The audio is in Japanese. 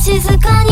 静かに